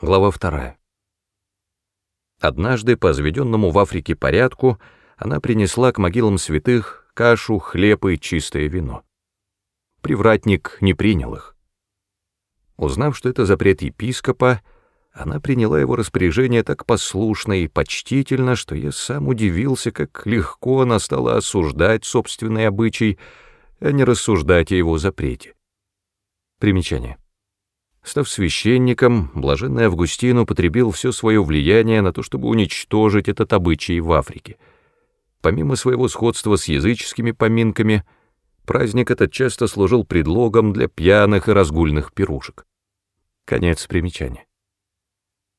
Глава вторая. Однажды, по заведенному в Африке порядку, она принесла к могилам святых кашу, хлеб и чистое вино. Привратник не принял их. Узнав, что это запрет епископа, она приняла его распоряжение так послушно и почтительно, что я сам удивился, как легко она стала осуждать собственный обычай, а не рассуждать о его запрете. Примечание. Став священником, блаженный Августин употребил все свое влияние на то, чтобы уничтожить этот обычай в Африке. Помимо своего сходства с языческими поминками, праздник этот часто служил предлогом для пьяных и разгульных пирушек. Конец примечания.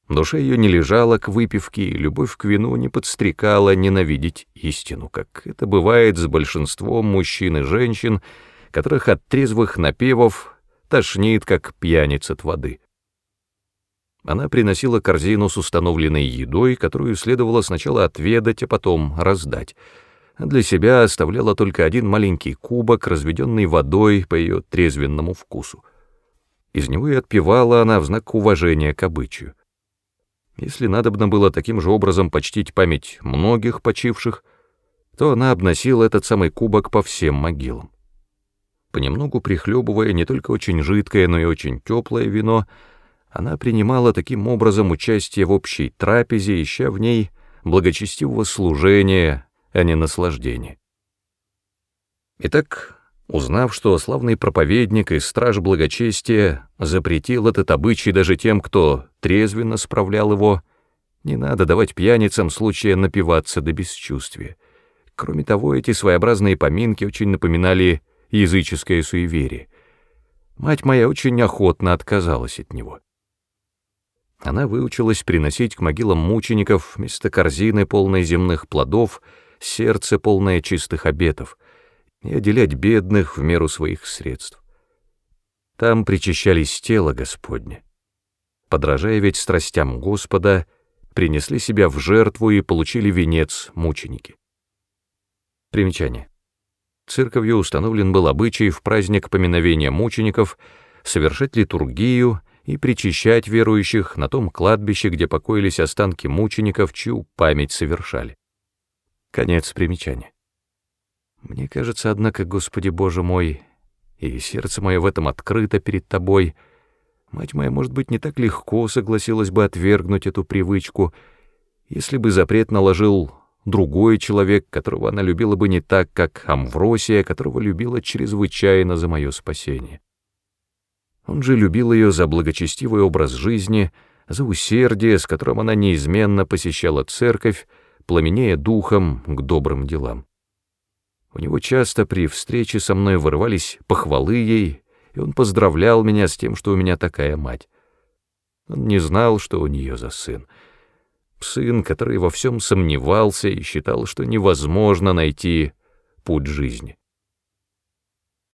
Душа ее не лежала к выпивке, и любовь к вину не подстрекала ненавидеть истину, как это бывает с большинством мужчин и женщин, которых от трезвых напевов тошнит, как пьяница от воды. Она приносила корзину с установленной едой, которую следовало сначала отведать, а потом раздать. Для себя оставляла только один маленький кубок, разведенный водой по ее трезвенному вкусу. Из него и отпивала она в знак уважения к обычаю. Если надобно было таким же образом почтить память многих почивших, то она обносила этот самый кубок по всем могилам понемногу прихлебывая не только очень жидкое, но и очень теплое вино, она принимала таким образом участие в общей трапезе, ища в ней благочестивого служения, а не наслаждения. Итак, узнав, что славный проповедник и страж благочестия запретил этот обычай даже тем, кто трезвенно справлял его, не надо давать пьяницам случая напиваться до бесчувствия. Кроме того, эти своеобразные поминки очень напоминали языческое суеверие. Мать моя очень охотно отказалась от него. Она выучилась приносить к могилам мучеников вместо корзины, полной земных плодов, сердце, полное чистых обетов, и отделять бедных в меру своих средств. Там причащались тело Господне. Подражая ведь страстям Господа, принесли себя в жертву и получили венец мученики. Примечание. Церковью установлен был обычай в праздник поминовения мучеников совершать литургию и причащать верующих на том кладбище, где покоились останки мучеников, чью память совершали. Конец примечания. Мне кажется, однако, Господи Боже мой, и сердце мое в этом открыто перед Тобой, мать моя, может быть, не так легко согласилась бы отвергнуть эту привычку, если бы запрет наложил другой человек, которого она любила бы не так, как Амвросия, которого любила чрезвычайно за мое спасение. Он же любил ее за благочестивый образ жизни, за усердие, с которым она неизменно посещала церковь, пламенея духом к добрым делам. У него часто при встрече со мной вырывались похвалы ей, и он поздравлял меня с тем, что у меня такая мать. Он не знал, что у нее за сын — сын, который во всем сомневался и считал, что невозможно найти путь жизни.